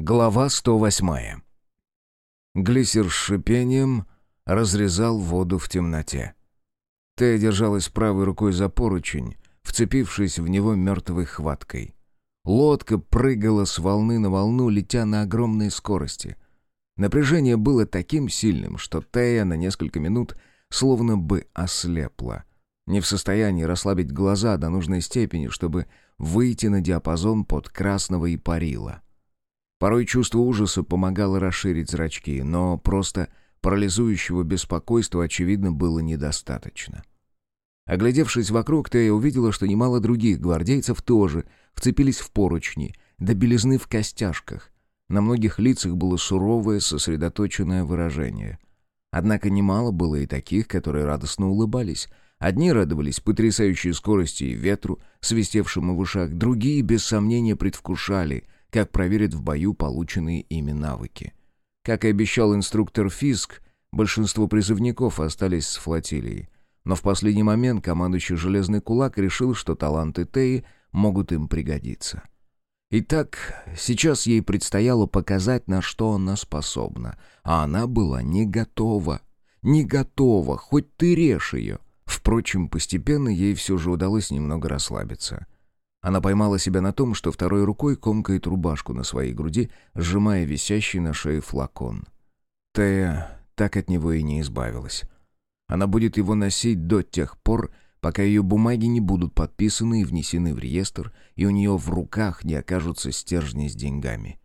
Глава 108. Глиссер с шипением разрезал воду в темноте. Тея держалась правой рукой за поручень, вцепившись в него мертвой хваткой. Лодка прыгала с волны на волну, летя на огромной скорости. Напряжение было таким сильным, что Тея на несколько минут словно бы ослепла. Не в состоянии расслабить глаза до нужной степени, чтобы выйти на диапазон под красного и парила. Порой чувство ужаса помогало расширить зрачки, но просто парализующего беспокойства, очевидно, было недостаточно. Оглядевшись вокруг, Тея увидела, что немало других гвардейцев тоже вцепились в поручни, до белизны в костяшках. На многих лицах было суровое, сосредоточенное выражение. Однако немало было и таких, которые радостно улыбались. Одни радовались потрясающей скорости и ветру, свистевшему в ушах, другие, без сомнения, предвкушали — как проверит в бою полученные ими навыки. Как и обещал инструктор Фиск, большинство призывников остались с флотилией. Но в последний момент командующий «Железный кулак» решил, что таланты Теи могут им пригодиться. Итак, сейчас ей предстояло показать, на что она способна, а она была не готова. Не готова, хоть ты режь ее. Впрочем, постепенно ей все же удалось немного расслабиться — она поймала себя на том, что второй рукой комкает рубашку на своей груди, сжимая висящий на шее флакон. Тея так от него и не избавилась. Она будет его носить до тех пор, пока ее бумаги не будут подписаны и внесены в реестр, и у нее в руках не окажутся стержни с деньгами.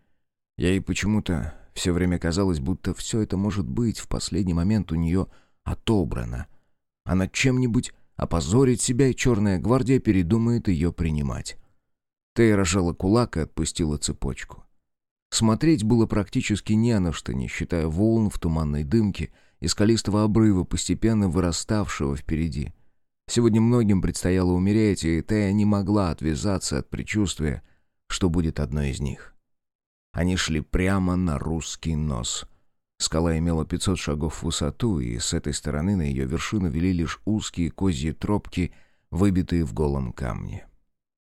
Ей почему-то все время казалось, будто все это может быть в последний момент у нее отобрано. Она чем-нибудь Опозорить себя, и черная гвардия передумает ее принимать. Тей разжала кулак и отпустила цепочку. Смотреть было практически не на что, не считая волн в туманной дымке и скалистого обрыва, постепенно выраставшего впереди. Сегодня многим предстояло умереть, и Тея не могла отвязаться от предчувствия, что будет одной из них. Они шли прямо на русский нос — Скала имела 500 шагов в высоту, и с этой стороны на ее вершину вели лишь узкие козьи тропки, выбитые в голом камне.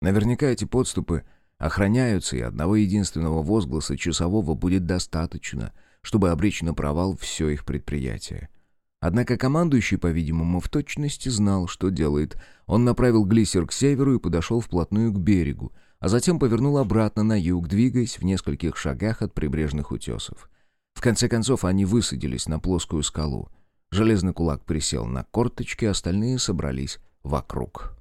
Наверняка эти подступы охраняются, и одного единственного возгласа часового будет достаточно, чтобы обречь на провал все их предприятие. Однако командующий, по-видимому, в точности знал, что делает. Он направил глиссер к северу и подошел вплотную к берегу, а затем повернул обратно на юг, двигаясь в нескольких шагах от прибрежных утесов. В конце концов они высадились на плоскую скалу. Железный кулак присел на корточки, остальные собрались вокруг.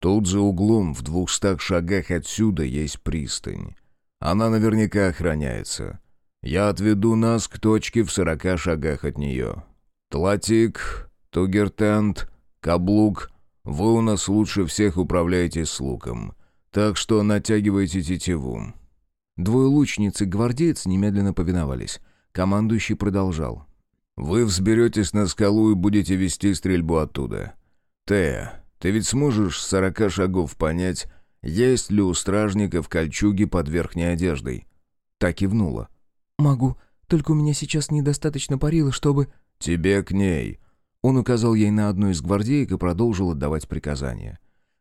«Тут за углом, в двухстах шагах отсюда, есть пристань. Она наверняка охраняется. Я отведу нас к точке в сорока шагах от нее. Тлатик, Тугертент, Каблук, вы у нас лучше всех управляете с луком, так что натягивайте тетиву». Двое лучниц и гвардеец немедленно повиновались. Командующий продолжал. «Вы взберетесь на скалу и будете вести стрельбу оттуда. Тея, ты ведь сможешь с сорока шагов понять, есть ли у стражников кольчуги под верхней одеждой?» Так и внула. «Могу, только у меня сейчас недостаточно парила, чтобы...» «Тебе к ней». Он указал ей на одну из гвардеек и продолжил отдавать приказания.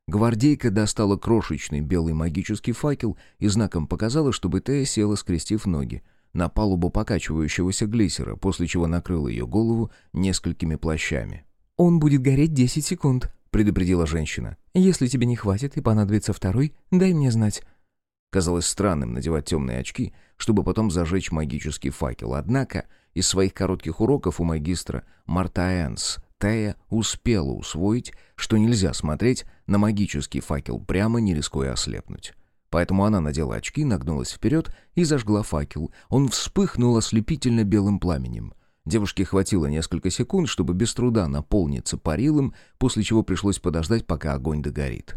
Гвардейка достала крошечный белый магический факел и знаком показала, чтобы Тея села, скрестив ноги на палубу покачивающегося глиссера, после чего накрыл ее голову несколькими плащами. «Он будет гореть 10 секунд», — предупредила женщина. «Если тебе не хватит и понадобится второй, дай мне знать». Казалось странным надевать темные очки, чтобы потом зажечь магический факел. Однако из своих коротких уроков у магистра Мартаэнс Тея успела усвоить, что нельзя смотреть на магический факел прямо, не рискуя ослепнуть. Поэтому она надела очки, нагнулась вперед и зажгла факел. Он вспыхнул ослепительно белым пламенем. Девушке хватило несколько секунд, чтобы без труда наполниться парилом, после чего пришлось подождать, пока огонь догорит.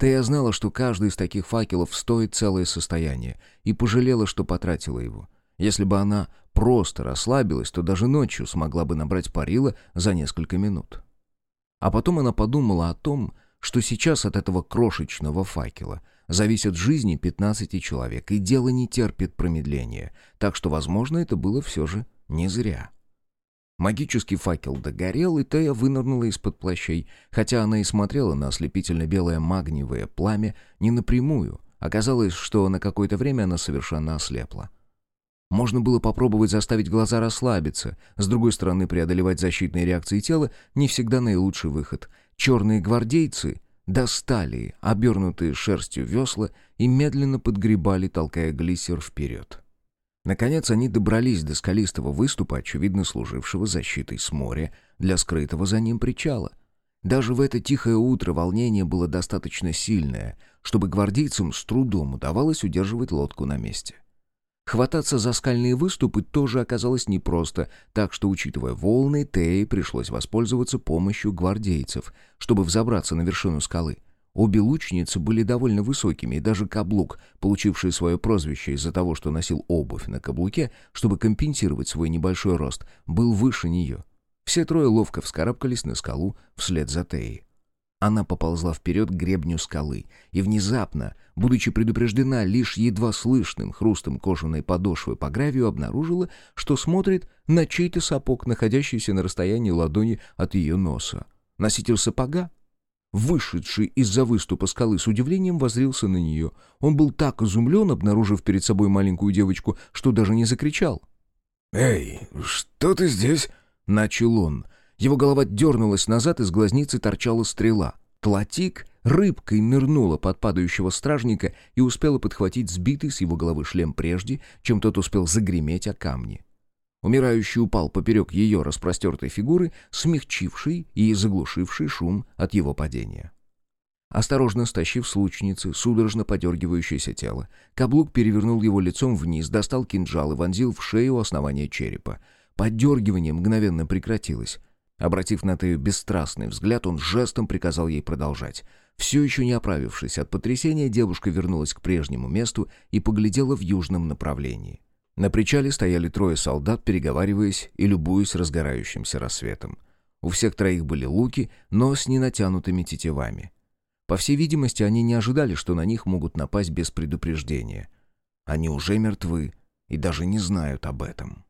Тея знала, что каждый из таких факелов стоит целое состояние, и пожалела, что потратила его. Если бы она просто расслабилась, то даже ночью смогла бы набрать парила за несколько минут. А потом она подумала о том, что сейчас от этого крошечного факела зависят жизни 15 человек, и дело не терпит промедления, так что, возможно, это было все же не зря. Магический факел догорел, и Тея вынырнула из-под плащей, хотя она и смотрела на ослепительно-белое магниевое пламя не напрямую. Оказалось, что на какое-то время она совершенно ослепла. Можно было попробовать заставить глаза расслабиться. С другой стороны, преодолевать защитные реакции тела не всегда наилучший выход. Черные гвардейцы достали обернутые шерстью весла и медленно подгребали, толкая глиссер вперед. Наконец они добрались до скалистого выступа, очевидно служившего защитой с моря для скрытого за ним причала. Даже в это тихое утро волнение было достаточно сильное, чтобы гвардейцам с трудом удавалось удерживать лодку на месте. Хвататься за скальные выступы тоже оказалось непросто, так что, учитывая волны, Теи пришлось воспользоваться помощью гвардейцев, чтобы взобраться на вершину скалы. Обе лучницы были довольно высокими, и даже каблук, получивший свое прозвище из-за того, что носил обувь на каблуке, чтобы компенсировать свой небольшой рост, был выше нее. Все трое ловко вскарабкались на скалу вслед за Теей. Она поползла вперед к гребню скалы и внезапно, будучи предупреждена лишь едва слышным хрустом кожаной подошвы по гравию, обнаружила, что смотрит на чей-то сапог, находящийся на расстоянии ладони от ее носа. Носитель сапога, вышедший из-за выступа скалы, с удивлением возрился на нее. Он был так изумлен, обнаружив перед собой маленькую девочку, что даже не закричал. «Эй, что ты здесь?» — начал он — его голова дернулась назад, из глазницы торчала стрела. Тлатик рыбкой нырнула под падающего стражника и успела подхватить сбитый с его головы шлем прежде, чем тот успел загреметь о камни. Умирающий упал поперек ее распростертой фигуры, смягчивший и заглушивший шум от его падения. Осторожно стащив с лучницы судорожно подергивающееся тело, каблук перевернул его лицом вниз, достал кинжал и вонзил в шею основания черепа. Подергивание мгновенно прекратилось. Обратив на Тею бесстрастный взгляд, он жестом приказал ей продолжать. Все еще не оправившись от потрясения, девушка вернулась к прежнему месту и поглядела в южном направлении. На причале стояли трое солдат, переговариваясь и любуясь разгорающимся рассветом. У всех троих были луки, но с ненатянутыми тетивами. По всей видимости, они не ожидали, что на них могут напасть без предупреждения. Они уже мертвы и даже не знают об этом.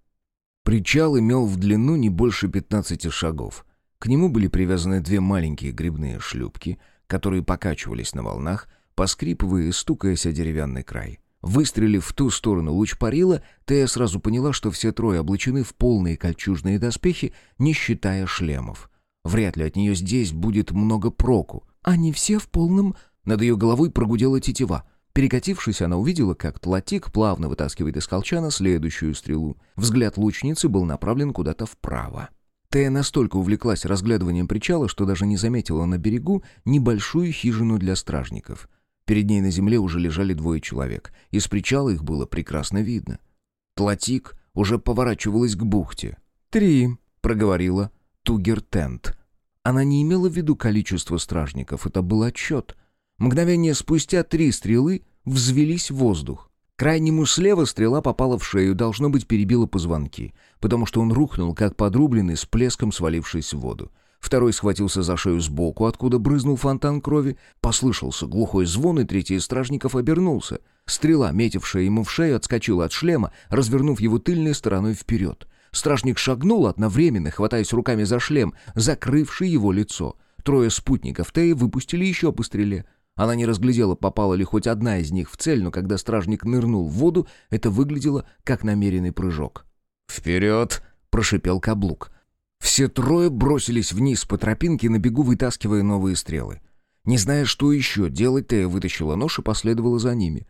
Причал имел в длину не больше 15 шагов. К нему были привязаны две маленькие грибные шлюпки, которые покачивались на волнах, поскрипывая и стукаясь о деревянный край. Выстрелив в ту сторону луч парила, Тея сразу поняла, что все трое облачены в полные кольчужные доспехи, не считая шлемов. Вряд ли от нее здесь будет много проку. Они все в полном... Над ее головой прогудела тетива — Перекатившись, она увидела, как Тлатик плавно вытаскивает из колчана следующую стрелу. Взгляд лучницы был направлен куда-то вправо. Тея настолько увлеклась разглядыванием причала, что даже не заметила на берегу небольшую хижину для стражников. Перед ней на земле уже лежали двое человек. Из причала их было прекрасно видно. Тлатик уже поворачивалась к бухте. «Три», — проговорила Тугер Тент. Она не имела в виду количество стражников, это был отчет. Мгновение спустя три стрелы взвелись в воздух. Крайнему слева стрела попала в шею, должно быть, перебила позвонки, потому что он рухнул, как подрубленный, с плеском свалившись в воду. Второй схватился за шею сбоку, откуда брызнул фонтан крови. Послышался глухой звон, и третий из стражников обернулся. Стрела, метившая ему в шею, отскочила от шлема, развернув его тыльной стороной вперед. Стражник шагнул одновременно, хватаясь руками за шлем, закрывший его лицо. Трое спутников Теи выпустили еще по стреле — она не разглядела, попала ли хоть одна из них в цель, но когда стражник нырнул в воду, это выглядело как намеренный прыжок. «Вперед!» — прошипел каблук. Все трое бросились вниз по тропинке, на бегу вытаскивая новые стрелы. Не зная, что еще делать, Тея вытащила нож и последовала за ними.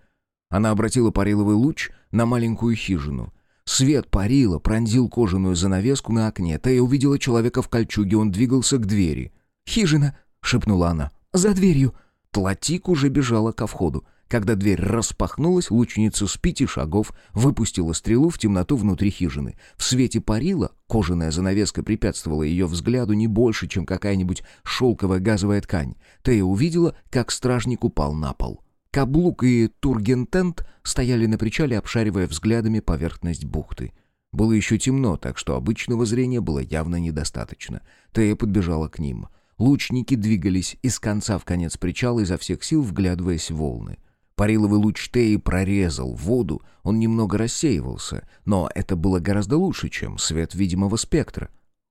Она обратила париловый луч на маленькую хижину. Свет парила пронзил кожаную занавеску на окне. Тея увидела человека в кольчуге, он двигался к двери. «Хижина!» — шепнула она. «За дверью!» Тлатик уже бежала ко входу. Когда дверь распахнулась, лучница с пяти шагов выпустила стрелу в темноту внутри хижины. В свете парила, кожаная занавеска препятствовала ее взгляду не больше, чем какая-нибудь шелковая газовая ткань. Тея увидела, как стражник упал на пол. Каблук и Тургентент стояли на причале, обшаривая взглядами поверхность бухты. Было еще темно, так что обычного зрения было явно недостаточно. Тея подбежала к ним — Лучники двигались из конца в конец причала изо всех сил, вглядываясь в волны. Париловый луч Теи прорезал воду, он немного рассеивался, но это было гораздо лучше, чем свет видимого спектра.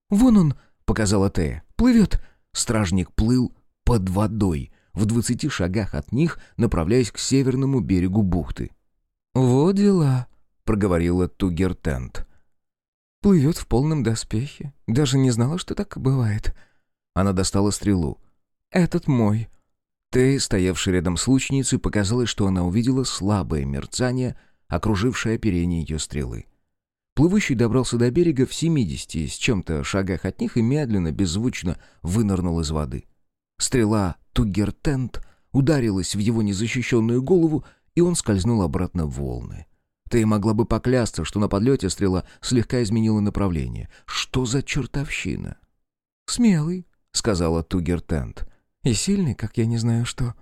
«Вон он!» — показала Тея. «Плывет!» Стражник плыл под водой, в двадцати шагах от них, направляясь к северному берегу бухты. «Вот дела!» проговорила Тугертент. «Плывет в полном доспехе. Даже не знала, что так бывает». Она достала стрелу. «Этот мой». Тей, стоявший рядом с лучницей, показалось, что она увидела слабое мерцание, окружившее оперение ее стрелы. Плывущий добрался до берега в семидесяти с чем-то шагах от них и медленно, беззвучно вынырнул из воды. Стрела Тугертент ударилась в его незащищенную голову, и он скользнул обратно в волны. Ты могла бы поклясться, что на подлете стрела слегка изменила направление. Что за чертовщина? «Смелый», — сказала Тугертент. «И сильный, как я не знаю что».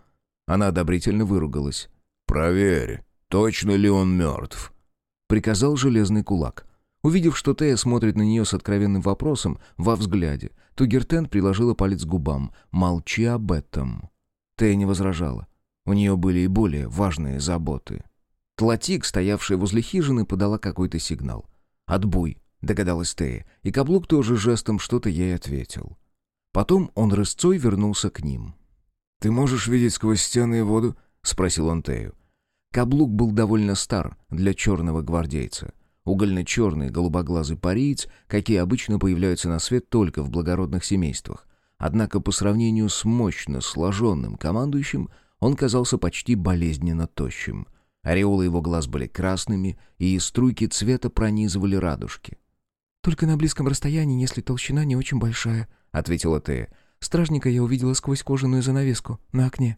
Она одобрительно выругалась. «Проверь, точно ли он мертв?» — приказал железный кулак. Увидев, что Тея смотрит на нее с откровенным вопросом во взгляде, Тугертен приложила палец к губам. «Молчи об этом». Тея не возражала. У нее были и более важные заботы. Тлатик, стоявшая возле хижины, подала какой-то сигнал. «Отбой», — догадалась Тея, и Каблук тоже жестом что-то ей ответил. Потом он рысцой вернулся к ним. «Ты можешь видеть сквозь стены и воду?» — спросил он Тею. Каблук был довольно стар для черного гвардейца. Угольно-черный голубоглазый париец, какие обычно появляются на свет только в благородных семействах. Однако по сравнению с мощно сложенным командующим, он казался почти болезненно тощим. Ореолы его глаз были красными, и струйки цвета пронизывали радужки. «Только на близком расстоянии, если толщина не очень большая», — ответила Тея. «Стражника я увидела сквозь кожаную занавеску на окне».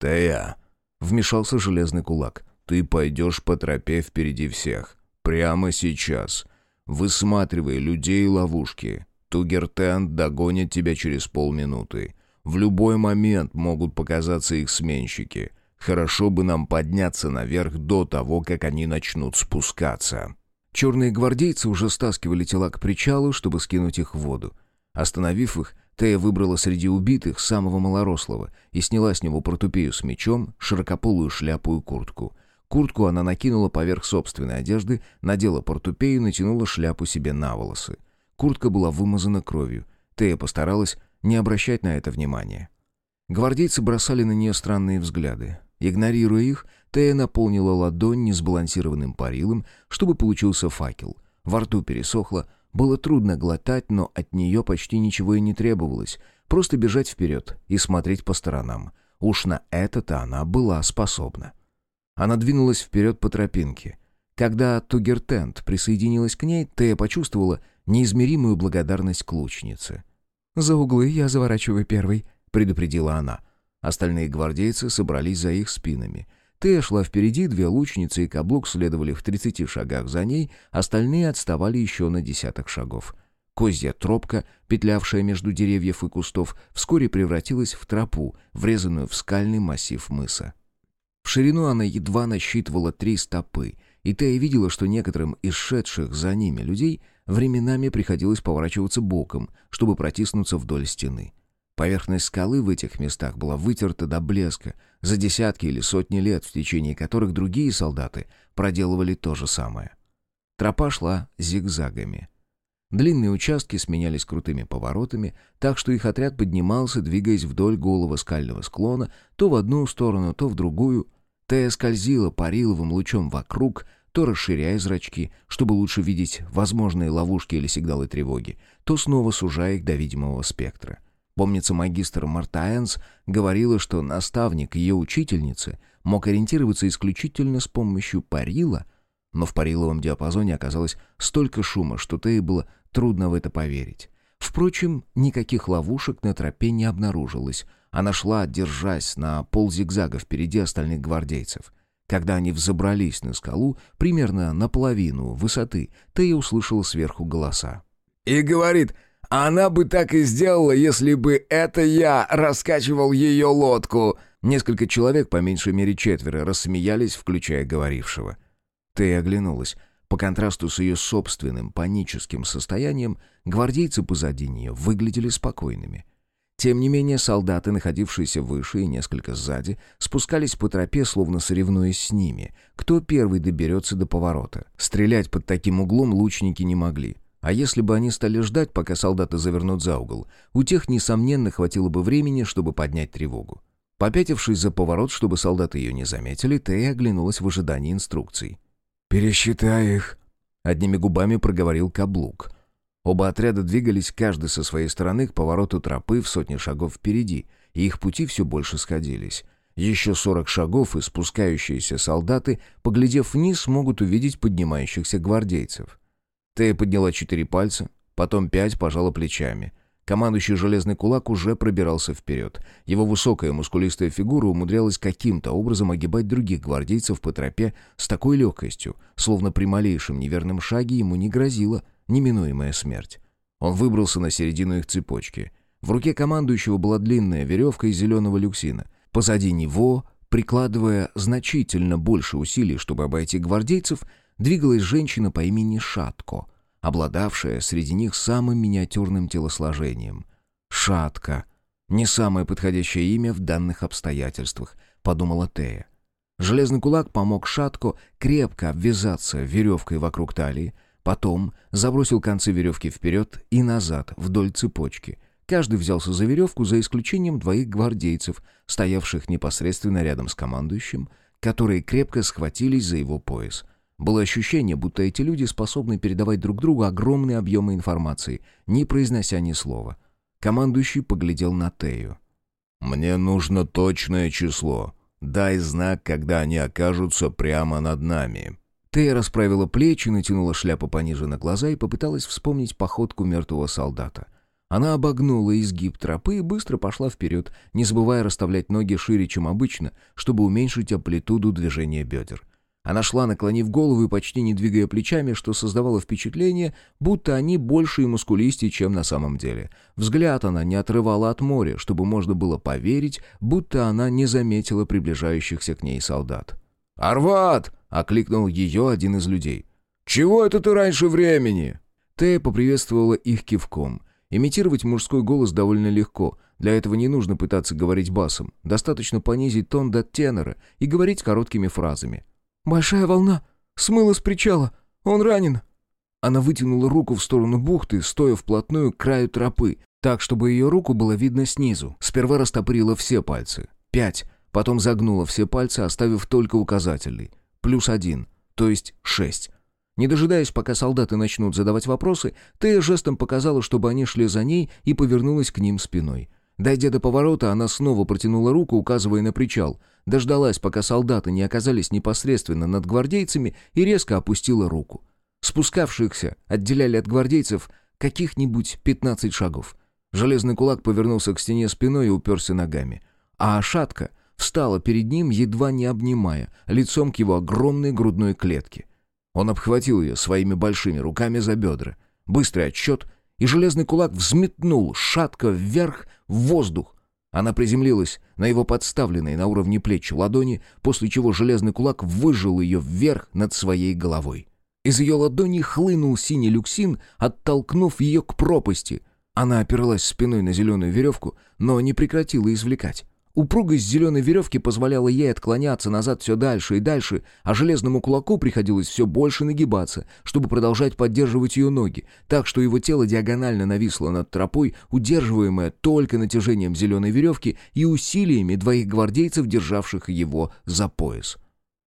«Тея», Вмешался железный кулак. «Ты пойдешь по тропе впереди всех. Прямо сейчас. Высматривай людей и ловушки. Тугертен догонит тебя через полминуты. В любой момент могут показаться их сменщики. Хорошо бы нам подняться наверх до того, как они начнут спускаться». Черные гвардейцы уже стаскивали тела к причалу, чтобы скинуть их в воду. Остановив их, Тея выбрала среди убитых самого малорослого и сняла с него портупею с мечом, широкополую шляпу и куртку. Куртку она накинула поверх собственной одежды, надела портупею и натянула шляпу себе на волосы. Куртка была вымазана кровью. Тея постаралась не обращать на это внимания. Гвардейцы бросали на нее странные взгляды. Игнорируя их, Тея наполнила ладонь несбалансированным парилом, чтобы получился факел. Во рту пересохло, было трудно глотать, но от нее почти ничего и не требовалось. Просто бежать вперед и смотреть по сторонам. Уж на это-то она была способна. Она двинулась вперед по тропинке. Когда Тугертент присоединилась к ней, Тея почувствовала неизмеримую благодарность к лучнице. «За углы я заворачиваю первый», — предупредила она. Остальные гвардейцы собрались за их спинами — Тея шла впереди, две лучницы и каблук следовали в тридцати шагах за ней, остальные отставали еще на десяток шагов. Козья тропка, петлявшая между деревьев и кустов, вскоре превратилась в тропу, врезанную в скальный массив мыса. В ширину она едва насчитывала три стопы, и Тея видела, что некоторым из шедших за ними людей временами приходилось поворачиваться боком, чтобы протиснуться вдоль стены. Поверхность скалы в этих местах была вытерта до блеска за десятки или сотни лет, в течение которых другие солдаты проделывали то же самое. Тропа шла зигзагами. Длинные участки сменялись крутыми поворотами, так что их отряд поднимался, двигаясь вдоль голого скального склона, то в одну сторону, то в другую. Тея скользила париловым лучом вокруг, то расширяя зрачки, чтобы лучше видеть возможные ловушки или сигналы тревоги, то снова сужая их до видимого спектра — Помнится, магистр Мартаэнс говорила, что наставник ее учительницы мог ориентироваться исключительно с помощью парила, но в париловом диапазоне оказалось столько шума, что Тее было трудно в это поверить. Впрочем, никаких ловушек на тропе не обнаружилось. Она шла, держась на ползигзага впереди остальных гвардейцев. Когда они взобрались на скалу, примерно наполовину высоты, Тея услышала сверху голоса. «И говорит, она бы так и сделала, если бы это я раскачивал ее лодку». Несколько человек, по меньшей мере четверо, рассмеялись, включая говорившего. Ты оглянулась. По контрасту с ее собственным паническим состоянием, гвардейцы позади нее выглядели спокойными. Тем не менее, солдаты, находившиеся выше и несколько сзади, спускались по тропе, словно соревнуясь с ними. Кто первый доберется до поворота? Стрелять под таким углом лучники не могли. А если бы они стали ждать, пока солдаты завернут за угол, у тех, несомненно, хватило бы времени, чтобы поднять тревогу. Попятившись за поворот, чтобы солдаты ее не заметили, Тея оглянулась в ожидании инструкций. «Пересчитай их», — одними губами проговорил каблук. Оба отряда двигались каждый со своей стороны к повороту тропы в сотни шагов впереди, и их пути все больше сходились. Еще сорок шагов, и спускающиеся солдаты, поглядев вниз, могут увидеть поднимающихся гвардейцев. Тея подняла четыре пальца, потом пять пожала плечами. Командующий железный кулак уже пробирался вперед. Его высокая мускулистая фигура умудрялась каким-то образом огибать других гвардейцев по тропе с такой легкостью, словно при малейшем неверном шаге ему не грозила неминуемая смерть. Он выбрался на середину их цепочки. В руке командующего была длинная веревка из зеленого люксина. Позади него, прикладывая значительно больше усилий, чтобы обойти гвардейцев, двигалась женщина по имени Шатко, обладавшая среди них самым миниатюрным телосложением. Шатка. Не самое подходящее имя в данных обстоятельствах, подумала Тея. Железный кулак помог Шатко крепко обвязаться веревкой вокруг талии, потом забросил концы веревки вперед и назад вдоль цепочки. Каждый взялся за веревку, за исключением двоих гвардейцев, стоявших непосредственно рядом с командующим, которые крепко схватились за его пояс. Было ощущение, будто эти люди способны передавать друг другу огромные объемы информации, не произнося ни слова. Командующий поглядел на Тею. «Мне нужно точное число. Дай знак, когда они окажутся прямо над нами». Тея расправила плечи, натянула шляпу пониже на глаза и попыталась вспомнить походку мертвого солдата. Она обогнула изгиб тропы и быстро пошла вперед, не забывая расставлять ноги шире, чем обычно, чтобы уменьшить амплитуду движения бедер. Она шла, наклонив голову и почти не двигая плечами, что создавало впечатление, будто они больше и мускулистее, чем на самом деле. Взгляд она не отрывала от моря, чтобы можно было поверить, будто она не заметила приближающихся к ней солдат. «Арват!» — окликнул ее один из людей. «Чего это ты раньше времени?» Тея поприветствовала их кивком. Имитировать мужской голос довольно легко. Для этого не нужно пытаться говорить басом. Достаточно понизить тон до тенора и говорить короткими фразами. «Большая волна! Смыла с причала! Он ранен!» Она вытянула руку в сторону бухты, стоя вплотную к краю тропы, так, чтобы ее руку было видно снизу. Сперва растопырила все пальцы. Пять. Потом загнула все пальцы, оставив только указательный. Плюс один. То есть шесть. Не дожидаясь, пока солдаты начнут задавать вопросы, Тея жестом показала, чтобы они шли за ней, и повернулась к ним спиной. Дойдя до поворота, она снова протянула руку, указывая на причал. Дождалась, пока солдаты не оказались непосредственно над гвардейцами, и резко опустила руку. Спускавшихся отделяли от гвардейцев каких-нибудь 15 шагов. Железный кулак повернулся к стене спиной и уперся ногами. А шатка встала перед ним, едва не обнимая, лицом к его огромной грудной клетке. Он обхватил ее своими большими руками за бедра. Быстрый отсчет — и железный кулак взметнул шатко вверх в воздух. Она приземлилась на его подставленные на уровне плеч ладони, после чего железный кулак выжил ее вверх над своей головой. Из ее ладони хлынул синий люксин, оттолкнув ее к пропасти. Она опиралась спиной на зеленую веревку, но не прекратила извлекать. Упругость зеленой веревки позволяла ей отклоняться назад все дальше и дальше, а железному кулаку приходилось все больше нагибаться, чтобы продолжать поддерживать ее ноги, так что его тело диагонально нависло над тропой, удерживаемое только натяжением зеленой веревки и усилиями двоих гвардейцев, державших его за пояс.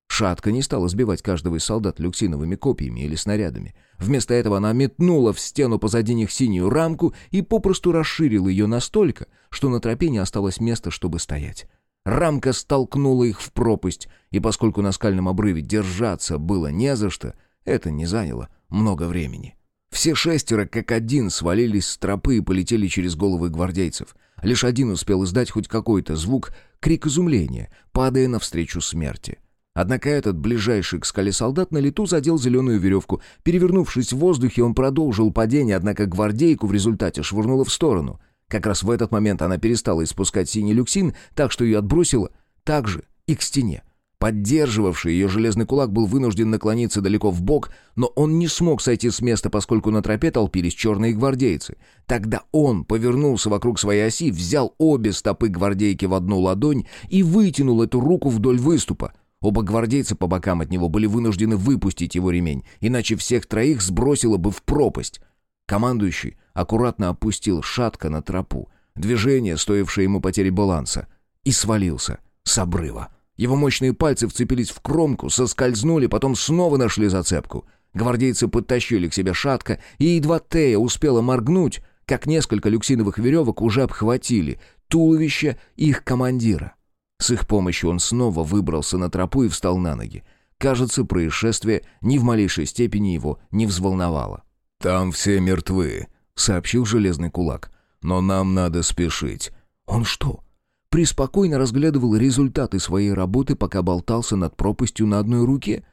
Шатка не стала сбивать каждого из солдат люксиновыми копьями или снарядами. Вместо этого она метнула в стену позади них синюю рамку и попросту расширила ее настолько, что на тропе не осталось места, чтобы стоять. Рамка столкнула их в пропасть, и поскольку на скальном обрыве держаться было не за что, это не заняло много времени. Все шестеро как один свалились с тропы и полетели через головы гвардейцев. Лишь один успел издать хоть какой-то звук, крик изумления, падая навстречу смерти. Однако этот ближайший к скале солдат на лету задел зеленую веревку. Перевернувшись в воздухе, он продолжил падение, однако гвардейку в результате швырнуло в сторону. Как раз в этот момент она перестала испускать синий люксин, так что ее отбросило так же и к стене. Поддерживавший ее железный кулак был вынужден наклониться далеко в бок, но он не смог сойти с места, поскольку на тропе толпились черные гвардейцы. Тогда он повернулся вокруг своей оси, взял обе стопы гвардейки в одну ладонь и вытянул эту руку вдоль выступа. Оба гвардейца по бокам от него были вынуждены выпустить его ремень, иначе всех троих сбросило бы в пропасть. Командующий аккуратно опустил шатко на тропу, движение, стоившее ему потери баланса, и свалился с обрыва. Его мощные пальцы вцепились в кромку, соскользнули, потом снова нашли зацепку. Гвардейцы подтащили к себе шатко, и едва Тея успела моргнуть, как несколько люксиновых веревок уже обхватили туловище их командира. С их помощью он снова выбрался на тропу и встал на ноги. Кажется, происшествие ни в малейшей степени его не взволновало. «Там все мертвы», — сообщил железный кулак. «Но нам надо спешить». «Он что, преспокойно разглядывал результаты своей работы, пока болтался над пропастью на одной руке?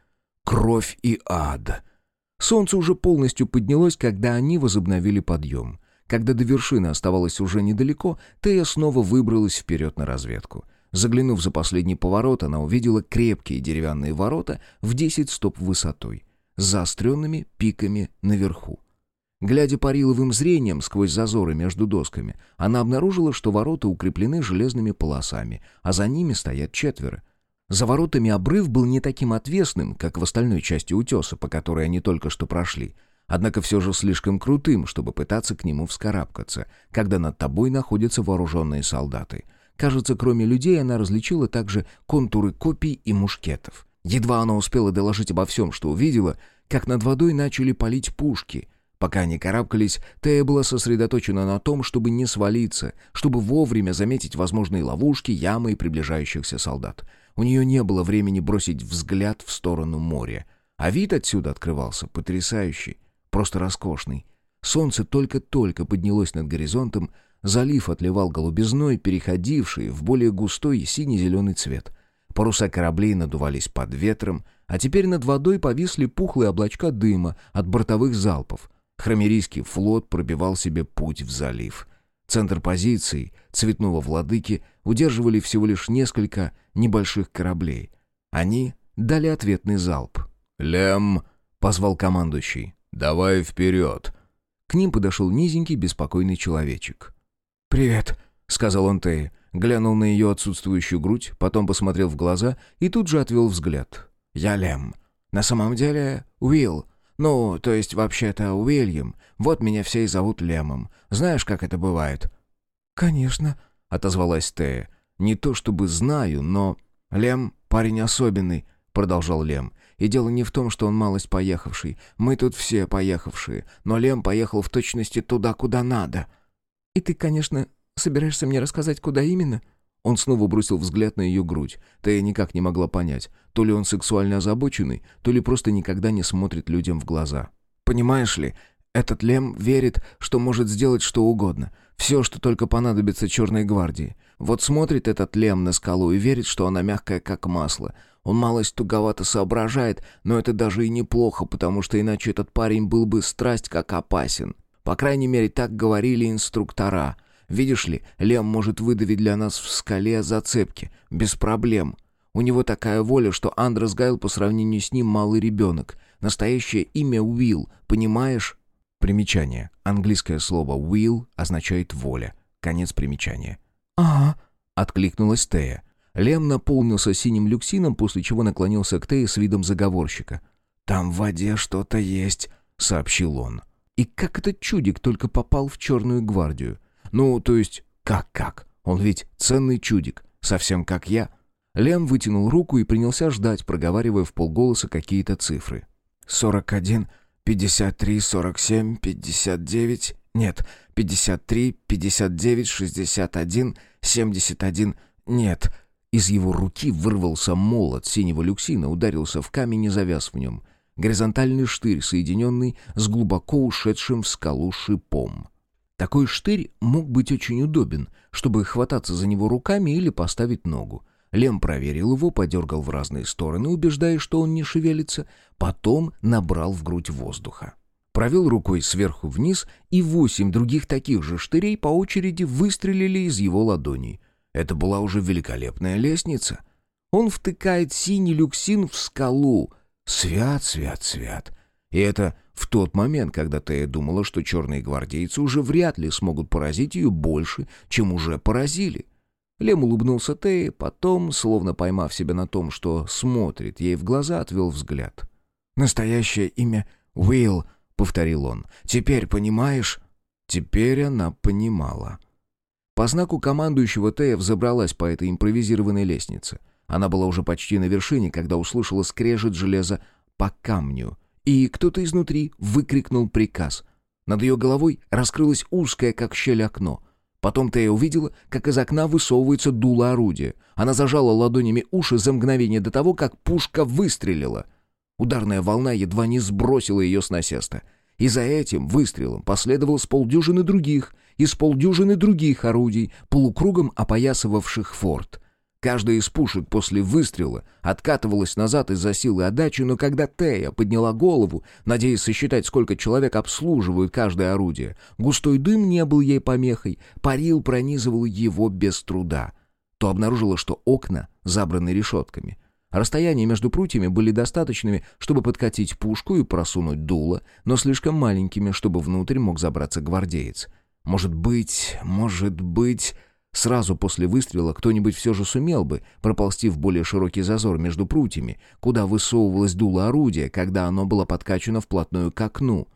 Кровь и ад!» Солнце уже полностью поднялось, когда они возобновили подъем. Когда до вершины оставалось уже недалеко, Тея снова выбралась вперед на разведку. Заглянув за последний поворот, она увидела крепкие деревянные ворота в 10 стоп высотой, с заостренными пиками наверху. Глядя париловым зрением сквозь зазоры между досками, она обнаружила, что ворота укреплены железными полосами, а за ними стоят четверо. За воротами обрыв был не таким отвесным, как в остальной части утеса, по которой они только что прошли — однако все же слишком крутым, чтобы пытаться к нему вскарабкаться, когда над тобой находятся вооруженные солдаты. Кажется, кроме людей она различила также контуры копий и мушкетов. Едва она успела доложить обо всем, что увидела, как над водой начали палить пушки. Пока они карабкались, Тея была сосредоточена на том, чтобы не свалиться, чтобы вовремя заметить возможные ловушки, ямы и приближающихся солдат. У нее не было времени бросить взгляд в сторону моря. А вид отсюда открывался потрясающий просто роскошный. Солнце только-только поднялось над горизонтом, залив отливал голубизной, переходивший в более густой сине-зеленый цвет. Паруса кораблей надувались под ветром, а теперь над водой повисли пухлые облачка дыма от бортовых залпов. Хромерийский флот пробивал себе путь в залив. Центр позиций цветного владыки удерживали всего лишь несколько небольших кораблей. Они дали ответный залп. «Лем!» — позвал командующий. «Давай вперед!» К ним подошел низенький, беспокойный человечек. «Привет», — сказал он Тее. Глянул на ее отсутствующую грудь, потом посмотрел в глаза и тут же отвел взгляд. «Я Лем. На самом деле Уилл. Ну, то есть вообще-то Уильям. Вот меня все и зовут Лемом. Знаешь, как это бывает?» «Конечно», — отозвалась Тея. «Не то чтобы знаю, но...» «Лем — парень особенный», — продолжал Лем. И дело не в том, что он малость поехавший. Мы тут все поехавшие. Но Лем поехал в точности туда, куда надо. И ты, конечно, собираешься мне рассказать, куда именно? Он снова бросил взгляд на ее грудь. Тея никак не могла понять, то ли он сексуально озабоченный, то ли просто никогда не смотрит людям в глаза. «Понимаешь ли, этот Лем верит, что может сделать что угодно. Все, что только понадобится Черной гвардии. Вот смотрит этот Лем на скалу и верит, что она мягкая, как масло. Он малость туговато соображает, но это даже и неплохо, потому что иначе этот парень был бы страсть как опасен. По крайней мере, так говорили инструктора. Видишь ли, Лем может выдавить для нас в скале зацепки, без проблем. У него такая воля, что Андрес Гайл по сравнению с ним малый ребенок. Настоящее имя Уилл, понимаешь? Примечание. Английское слово «will» означает «воля». Конец примечания. «Ага», — откликнулась Тея. Лем наполнился синим люксином, после чего наклонился к Тее с видом заговорщика. «Там в воде что-то есть», — сообщил он. И как этот чудик только попал в Черную гвардию? Ну, то есть, как-как? Он ведь ценный чудик, совсем как я. Лем вытянул руку и принялся ждать, проговаривая в полголоса какие-то цифры. «Сорок один, пятьдесят три, сорок семь, пятьдесят девять...» «Нет, пятьдесят три, пятьдесят девять, шестьдесят один, семьдесят один...» «Нет...» Из его руки вырвался молот синего люксина, ударился в камень и завяз в нем. Горизонтальный штырь, соединенный с глубоко ушедшим в скалу шипом. Такой штырь мог быть очень удобен, чтобы хвататься за него руками или поставить ногу. Лем проверил его, подергал в разные стороны, убеждая, что он не шевелится, потом набрал в грудь воздуха. Провел рукой сверху вниз, и восемь других таких же штырей по очереди выстрелили из его ладоней — это была уже великолепная лестница. Он втыкает синий люксин в скалу. Свят, свят, свят. И это в тот момент, когда Тея думала, что черные гвардейцы уже вряд ли смогут поразить ее больше, чем уже поразили. Лем улыбнулся Тее, потом, словно поймав себя на том, что смотрит ей в глаза, отвел взгляд. «Настоящее имя Уилл», — повторил он. «Теперь понимаешь?» Теперь она понимала. По знаку командующего Тея взобралась по этой импровизированной лестнице. Она была уже почти на вершине, когда услышала скрежет железа по камню, и кто-то изнутри выкрикнул приказ. Над ее головой раскрылось узкое, как щель, окно. Потом Тея увидела, как из окна высовывается дуло орудия. Она зажала ладонями уши за мгновение до того, как пушка выстрелила. Ударная волна едва не сбросила ее с насеста. И за этим выстрелом последовал с полдюжины других, и с полдюжины других орудий, полукругом опоясывавших форт. Каждая из пушек после выстрела откатывалась назад из-за силы отдачи, но когда Тея подняла голову, надеясь сосчитать, сколько человек обслуживают каждое орудие, густой дым не был ей помехой, парил пронизывал его без труда. То обнаружила, что окна забраны решетками. Расстояния между прутьями были достаточными, чтобы подкатить пушку и просунуть дуло, но слишком маленькими, чтобы внутрь мог забраться гвардеец. Может быть, может быть... Сразу после выстрела кто-нибудь все же сумел бы проползти в более широкий зазор между прутьями, куда высовывалось дуло орудия, когда оно было подкачано вплотную к окну.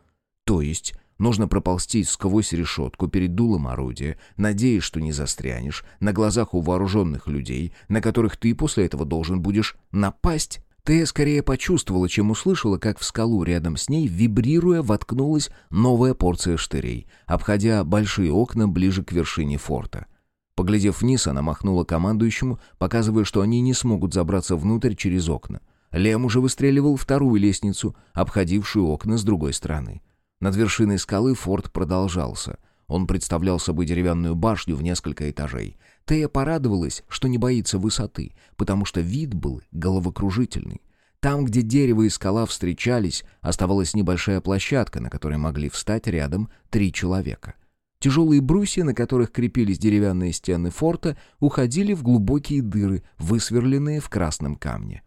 То есть нужно проползти сквозь решетку перед дулом орудия, надеясь, что не застрянешь, на глазах у вооруженных людей, на которых ты после этого должен будешь напасть. Ты скорее почувствовала, чем услышала, как в скалу рядом с ней, вибрируя, воткнулась новая порция штырей, обходя большие окна ближе к вершине форта. Поглядев вниз, она махнула командующему, показывая, что они не смогут забраться внутрь через окна. Лем уже выстреливал вторую лестницу, обходившую окна с другой стороны. Над вершиной скалы форт продолжался. Он представлял собой деревянную башню в несколько этажей. Тея порадовалась, что не боится высоты, потому что вид был головокружительный. Там, где дерево и скала встречались, оставалась небольшая площадка, на которой могли встать рядом три человека — Тяжелые брусья, на которых крепились деревянные стены форта, уходили в глубокие дыры, высверленные в красном камне.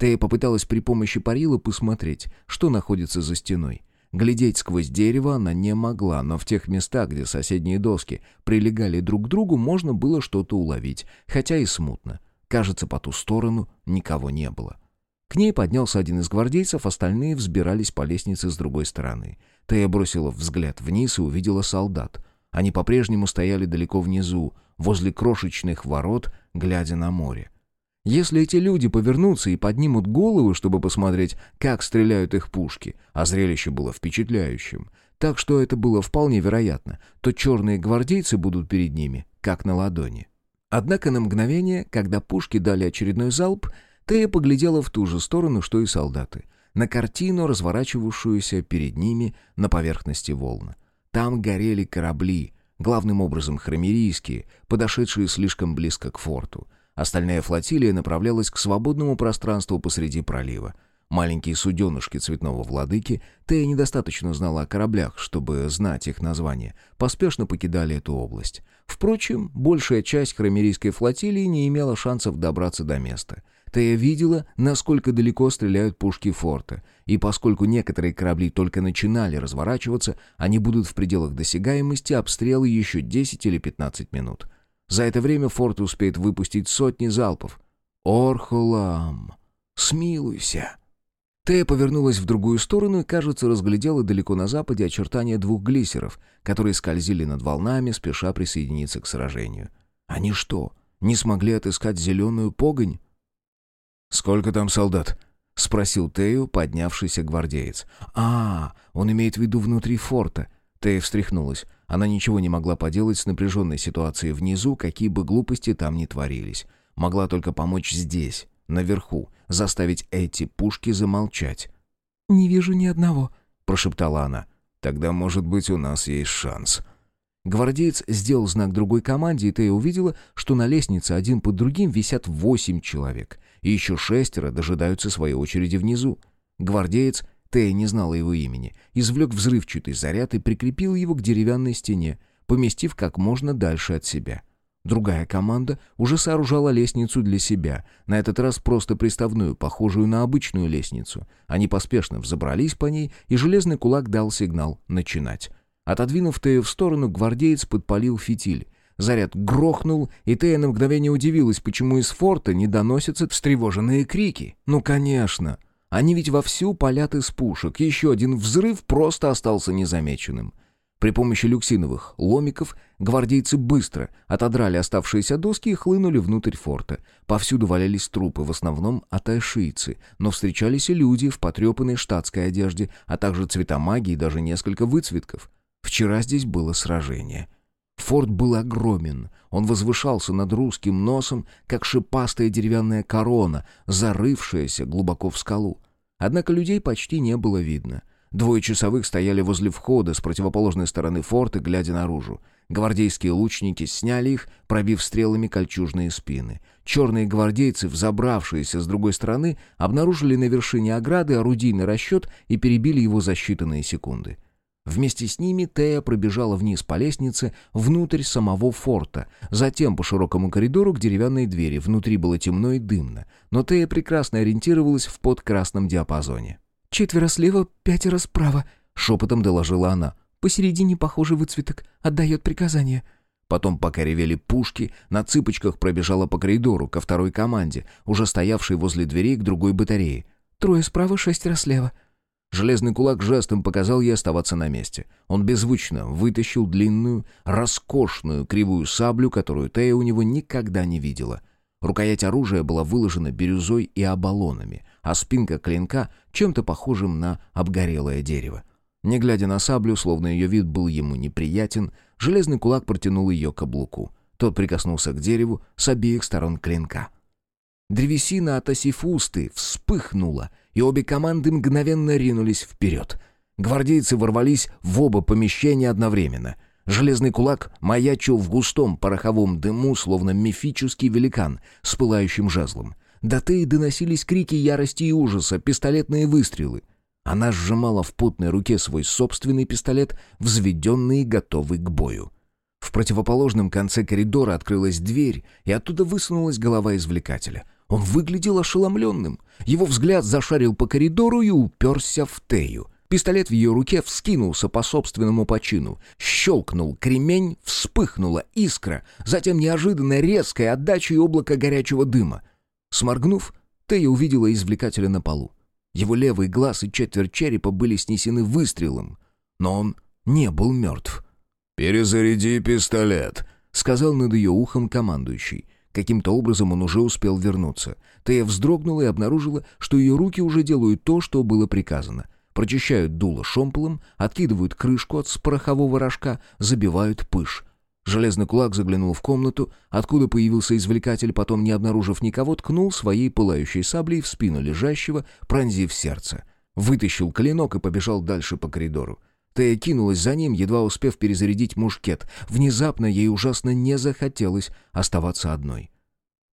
Тея попыталась при помощи парила посмотреть, что находится за стеной. Глядеть сквозь дерево она не могла, но в тех местах, где соседние доски прилегали друг к другу, можно было что-то уловить, хотя и смутно. Кажется, по ту сторону никого не было. К ней поднялся один из гвардейцев, остальные взбирались по лестнице с другой стороны. Тея бросила взгляд вниз и увидела солдат. Они по-прежнему стояли далеко внизу, возле крошечных ворот, глядя на море. Если эти люди повернутся и поднимут головы, чтобы посмотреть, как стреляют их пушки, а зрелище было впечатляющим, так что это было вполне вероятно, то черные гвардейцы будут перед ними, как на ладони. Однако на мгновение, когда пушки дали очередной залп, Тея поглядела в ту же сторону, что и солдаты, на картину, разворачивавшуюся перед ними на поверхности волны. Там горели корабли, главным образом хромерийские, подошедшие слишком близко к форту. Остальная флотилия направлялась к свободному пространству посреди пролива. Маленькие суденышки цветного владыки, Тея недостаточно знала о кораблях, чтобы знать их название, поспешно покидали эту область. Впрочем, большая часть хромерийской флотилии не имела шансов добраться до места. Тея видела, насколько далеко стреляют пушки форта, и поскольку некоторые корабли только начинали разворачиваться, они будут в пределах досягаемости обстрела еще 10 или 15 минут. За это время форт успеет выпустить сотни залпов. «Орхулам, смилуйся!» Тея повернулась в другую сторону и, кажется, разглядела далеко на западе очертания двух глиссеров, которые скользили над волнами, спеша присоединиться к сражению. Они что, не смогли отыскать зеленую погонь? «Сколько там солдат?» — спросил Тею, поднявшийся гвардеец. «А, он имеет в виду внутри форта». Тея встряхнулась. Она ничего не могла поделать с напряженной ситуацией внизу, какие бы глупости там ни творились. Могла только помочь здесь, наверху, заставить эти пушки замолчать. «Не вижу ни одного», — прошептала она. «Тогда, может быть, у нас есть шанс». Гвардеец сделал знак другой команде, и Тея увидела, что на лестнице один под другим висят восемь человек и еще шестеро дожидаются своей очереди внизу. Гвардеец, Тея не знала его имени, извлек взрывчатый заряд и прикрепил его к деревянной стене, поместив как можно дальше от себя. Другая команда уже сооружала лестницу для себя, на этот раз просто приставную, похожую на обычную лестницу. Они поспешно взобрались по ней, и железный кулак дал сигнал «начинать». Отодвинув Тею в сторону, гвардеец подпалил фитиль. Заряд грохнул, и Тея на мгновение удивилась, почему из форта не доносятся встревоженные крики. Ну, конечно. Они ведь вовсю палят из пушек. Еще один взрыв просто остался незамеченным. При помощи люксиновых ломиков гвардейцы быстро отодрали оставшиеся доски и хлынули внутрь форта. Повсюду валялись трупы, в основном атайшийцы, но встречались и люди в потрепанной штатской одежде, а также цветомаги и даже несколько выцветков. Вчера здесь было сражение. Форт был огромен. Он возвышался над русским носом, как шипастая деревянная корона, зарывшаяся глубоко в скалу. Однако людей почти не было видно. Двое часовых стояли возле входа с противоположной стороны форта, глядя наружу. Гвардейские лучники сняли их, пробив стрелами кольчужные спины. Черные гвардейцы, взобравшиеся с другой стороны, обнаружили на вершине ограды орудийный расчет и перебили его за считанные секунды. Вместе с ними Тея пробежала вниз по лестнице, внутрь самого форта, затем по широкому коридору к деревянной двери. Внутри было темно и дымно, но Тея прекрасно ориентировалась в подкрасном диапазоне. «Четверо слева, пятеро справа», — шепотом доложила она. «Посередине, похоже, выцветок. Отдает приказание». Потом, пока ревели пушки, на цыпочках пробежала по коридору ко второй команде, уже стоявшей возле дверей к другой батарее. «Трое справа, шестеро слева». Железный кулак жестом показал ей оставаться на месте. Он беззвучно вытащил длинную, роскошную кривую саблю, которую Тея у него никогда не видела — Рукоять оружия была выложена бирюзой и оболонами, а спинка клинка чем-то похожим на обгорелое дерево. Не глядя на саблю, словно ее вид был ему неприятен, железный кулак протянул ее к облуку. Тот прикоснулся к дереву с обеих сторон клинка. Древесина от осифусты вспыхнула, и обе команды мгновенно ринулись вперед. Гвардейцы ворвались в оба помещения одновременно — Железный кулак маячил в густом пороховом дыму, словно мифический великан с пылающим жезлом. До Теи доносились крики ярости и ужаса, пистолетные выстрелы. Она сжимала в путной руке свой собственный пистолет, взведенный и готовый к бою. В противоположном конце коридора открылась дверь, и оттуда высунулась голова извлекателя. Он выглядел ошеломленным. Его взгляд зашарил по коридору и уперся в Тею. Пистолет в ее руке вскинулся по собственному почину. Щелкнул кремень, вспыхнула искра, затем неожиданная резкая отдача и облако горячего дыма. Сморгнув, Тея увидела извлекателя на полу. Его левый глаз и четверть черепа были снесены выстрелом, но он не был мертв. «Перезаряди пистолет», — сказал над ее ухом командующий. Каким-то образом он уже успел вернуться. Тея вздрогнула и обнаружила, что ее руки уже делают то, что было приказано прочищают дуло шомполом, откидывают крышку от порохового рожка, забивают пыш. Железный кулак заглянул в комнату, откуда появился извлекатель, потом, не обнаружив никого, ткнул своей пылающей саблей в спину лежащего, пронзив сердце. Вытащил клинок и побежал дальше по коридору. Тея кинулась за ним, едва успев перезарядить мушкет. Внезапно ей ужасно не захотелось оставаться одной.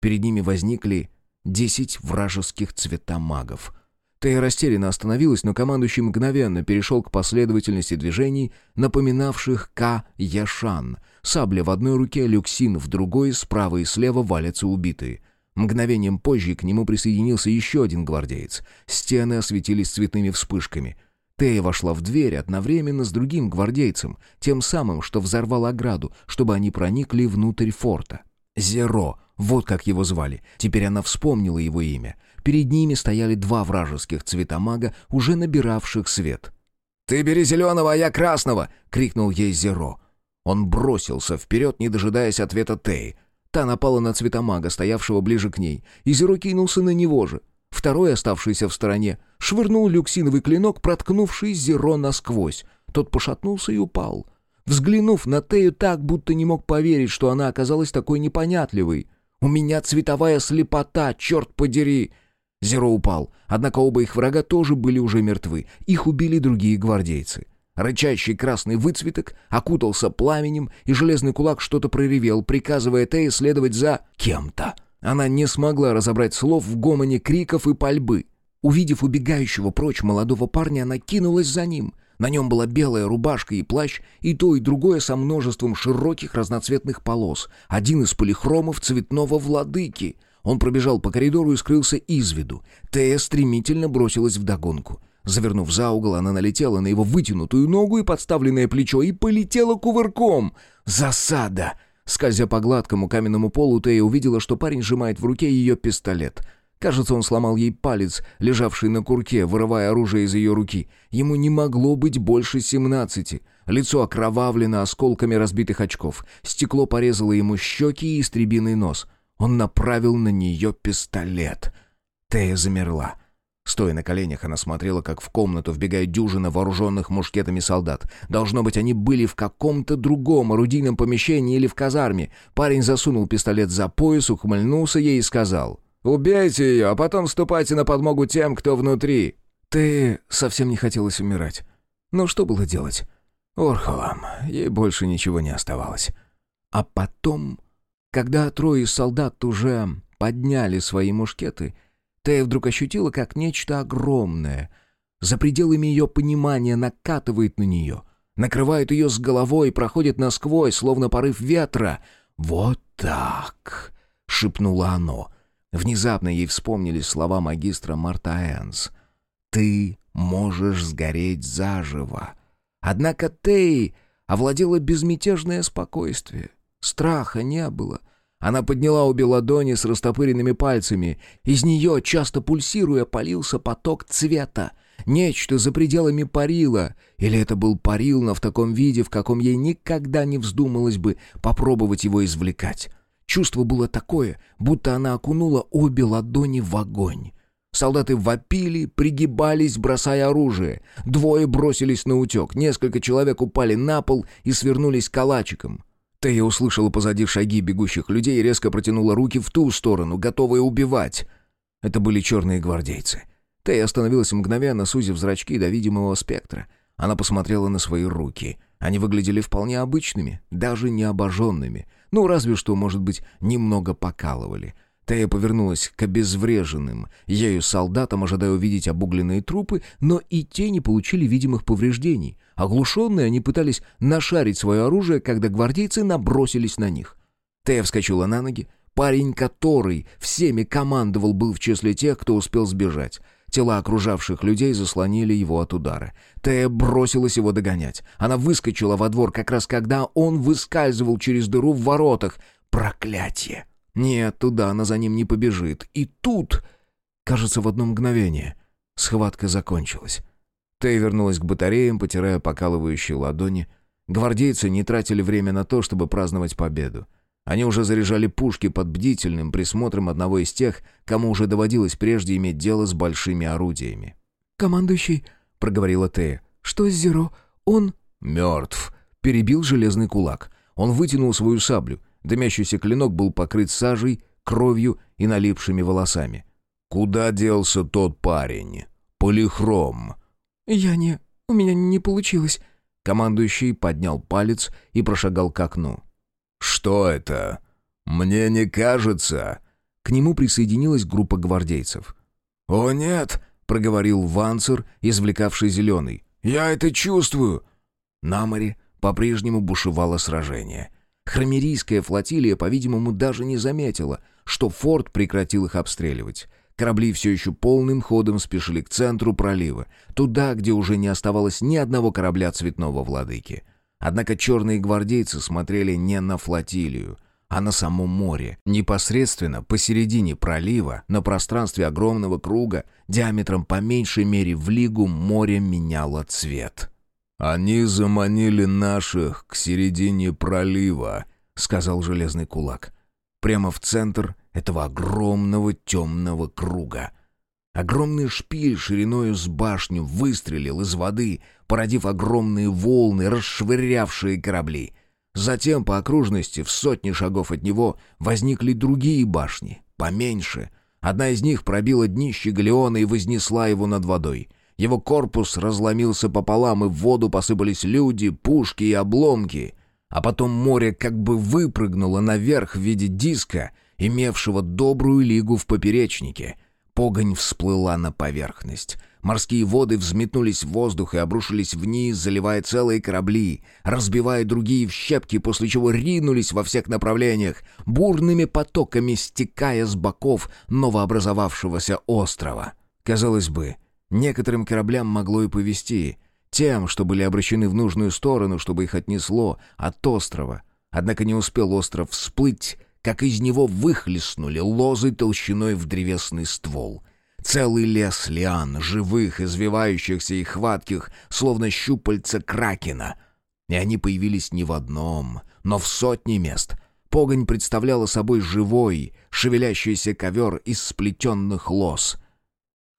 Перед ними возникли десять вражеских цветомагов — Тея растерянно остановилась, но командующий мгновенно перешел к последовательности движений, напоминавших К. Яшан. Сабля в одной руке, люксин в другой, справа и слева валятся убитые. Мгновением позже к нему присоединился еще один гвардеец. Стены осветились цветными вспышками. Тея вошла в дверь одновременно с другим гвардейцем, тем самым, что взорвал ограду, чтобы они проникли внутрь форта. Зеро, вот как его звали. Теперь она вспомнила его имя. Перед ними стояли два вражеских цветомага, уже набиравших свет. «Ты бери зеленого, а я красного!» — крикнул ей Зеро. Он бросился вперед, не дожидаясь ответа Теи. Та напала на цветомага, стоявшего ближе к ней, и Зеро кинулся на него же. Второй, оставшийся в стороне, швырнул люксиновый клинок, проткнувший Зеро насквозь. Тот пошатнулся и упал. Взглянув на Тею так, будто не мог поверить, что она оказалась такой непонятливой. «У меня цветовая слепота, черт подери!» Зеро упал, однако оба их врага тоже были уже мертвы. Их убили другие гвардейцы. Рычащий красный выцветок окутался пламенем, и железный кулак что-то проревел, приказывая Тее следовать за кем-то. Она не смогла разобрать слов в гомоне криков и пальбы. Увидев убегающего прочь молодого парня, она кинулась за ним. На нем была белая рубашка и плащ, и то, и другое со множеством широких разноцветных полос. Один из полихромов цветного владыки — он пробежал по коридору и скрылся из виду. Тея стремительно бросилась в догонку. Завернув за угол, она налетела на его вытянутую ногу и подставленное плечо и полетела кувырком. «Засада!» Скользя по гладкому каменному полу, Тея увидела, что парень сжимает в руке ее пистолет. Кажется, он сломал ей палец, лежавший на курке, вырывая оружие из ее руки. Ему не могло быть больше семнадцати. Лицо окровавлено осколками разбитых очков. Стекло порезало ему щеки и истребиный нос. Он направил на нее пистолет. Тея замерла. Стоя на коленях, она смотрела, как в комнату вбегает дюжина вооруженных мушкетами солдат. Должно быть, они были в каком-то другом орудийном помещении или в казарме. Парень засунул пистолет за пояс, ухмыльнулся ей и сказал... «Убейте ее, а потом ступайте на подмогу тем, кто внутри». Ты совсем не хотелось умирать. Но что было делать? Орхолам, ей больше ничего не оставалось. А потом, когда трое солдат уже подняли свои мушкеты, Тея вдруг ощутила, как нечто огромное, за пределами ее понимания, накатывает на нее, накрывает ее с головой и проходит насквозь, словно порыв ветра. «Вот так!» — шепнуло оно — Внезапно ей вспомнились слова магистра Марта Энс. «Ты можешь сгореть заживо». Однако Тей овладело безмятежное спокойствие. Страха не было. Она подняла обе ладони с растопыренными пальцами. Из нее, часто пульсируя, полился поток цвета. Нечто за пределами парила. Или это был парил, но в таком виде, в каком ей никогда не вздумалось бы попробовать его извлекать. Чувство было такое, будто она окунула обе ладони в огонь. Солдаты вопили, пригибались, бросая оружие. Двое бросились на утек, несколько человек упали на пол и свернулись калачиком. Тея услышала позади шаги бегущих людей и резко протянула руки в ту сторону, готовая убивать. Это были черные гвардейцы. Тея остановилась мгновенно, сузив зрачки до видимого спектра. Она посмотрела на свои руки. Они выглядели вполне обычными, даже не обожженными — ну, разве что, может быть, немного покалывали. Тея повернулась к обезвреженным ею солдатам, ожидая увидеть обугленные трупы, но и те не получили видимых повреждений. Оглушенные, они пытались нашарить свое оружие, когда гвардейцы набросились на них. Тея вскочила на ноги. Парень, который всеми командовал, был в числе тех, кто успел сбежать. Тела окружавших людей заслонили его от удара. Тея бросилась его догонять. Она выскочила во двор как раз когда он выскальзывал через дыру в воротах. Проклятие! Нет, туда она за ним не побежит. И тут, кажется, в одно мгновение, схватка закончилась. Тея вернулась к батареям, потирая покалывающие ладони. Гвардейцы не тратили время на то, чтобы праздновать победу. Они уже заряжали пушки под бдительным присмотром одного из тех, кому уже доводилось прежде иметь дело с большими орудиями. «Командующий», — проговорила Тея, — «что с Зеро? Он...» «Мертв», — перебил железный кулак. Он вытянул свою саблю. Дымящийся клинок был покрыт сажей, кровью и налипшими волосами. «Куда делся тот парень? Полихром?» «Я не... У меня не получилось». Командующий поднял палец и прошагал к окну. «Что это? Мне не кажется...» К нему присоединилась группа гвардейцев. «О нет!» — проговорил Ванцер, извлекавший зеленый. «Я это чувствую!» На море по-прежнему бушевало сражение. Хромерийская флотилия, по-видимому, даже не заметила, что форт прекратил их обстреливать. Корабли все еще полным ходом спешили к центру пролива, туда, где уже не оставалось ни одного корабля цветного владыки — Однако черные гвардейцы смотрели не на флотилию, а на само море, непосредственно посередине пролива, на пространстве огромного круга, диаметром по меньшей мере в лигу море меняло цвет. «Они заманили наших к середине пролива», — сказал железный кулак. Прямо в центр этого огромного темного круга. Огромный шпиль шириною с башню выстрелил из воды, породив огромные волны, расшвырявшие корабли. Затем по окружности в сотни шагов от него возникли другие башни, поменьше. Одна из них пробила днище галеона и вознесла его над водой. Его корпус разломился пополам, и в воду посыпались люди, пушки и обломки. А потом море как бы выпрыгнуло наверх в виде диска, имевшего добрую лигу в поперечнике — Погонь всплыла на поверхность. Морские воды взметнулись в воздух и обрушились вниз, заливая целые корабли, разбивая другие в щепки, после чего ринулись во всех направлениях, бурными потоками стекая с боков новообразовавшегося острова. Казалось бы, некоторым кораблям могло и повести, тем, что были обращены в нужную сторону, чтобы их отнесло от острова. Однако не успел остров всплыть, как из него выхлестнули лозы толщиной в древесный ствол. Целый лес лиан, живых, извивающихся и хватких, словно щупальца кракена. И они появились не в одном, но в сотне мест. Погонь представляла собой живой, шевелящийся ковер из сплетенных лоз.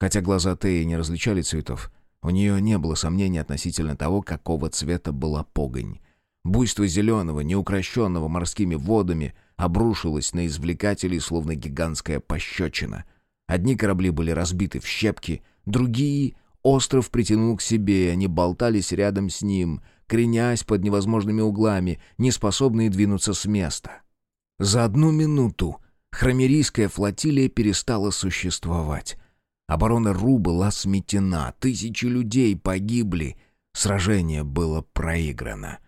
Хотя глаза Теи не различали цветов, у нее не было сомнений относительно того, какого цвета была погонь. Буйство зеленого, неукрощенного морскими водами, обрушилось на извлекателей, словно гигантская пощечина. Одни корабли были разбиты в щепки, другие остров притянул к себе, и они болтались рядом с ним, кренясь под невозможными углами, неспособные двинуться с места. За одну минуту хромерийская флотилия перестала существовать. Оборона Ру была сметена, тысячи людей погибли, сражение было проиграно.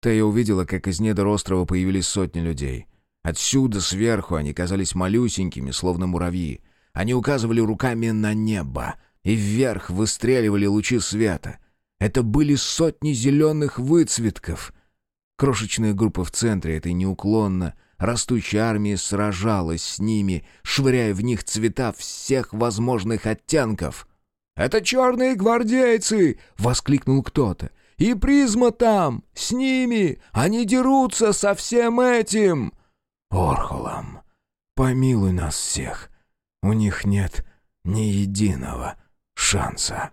Тея увидела, как из недр острова появились сотни людей. Отсюда, сверху, они казались малюсенькими, словно муравьи. Они указывали руками на небо, и вверх выстреливали лучи света. Это были сотни зеленых выцветков. Крошечная группа в центре этой неуклонно растущей армии сражалась с ними, швыряя в них цвета всех возможных оттенков. «Это черные гвардейцы!» — воскликнул кто-то. И призма там, с ними, они дерутся со всем этим!» «Орхолам, помилуй нас всех, у них нет ни единого шанса».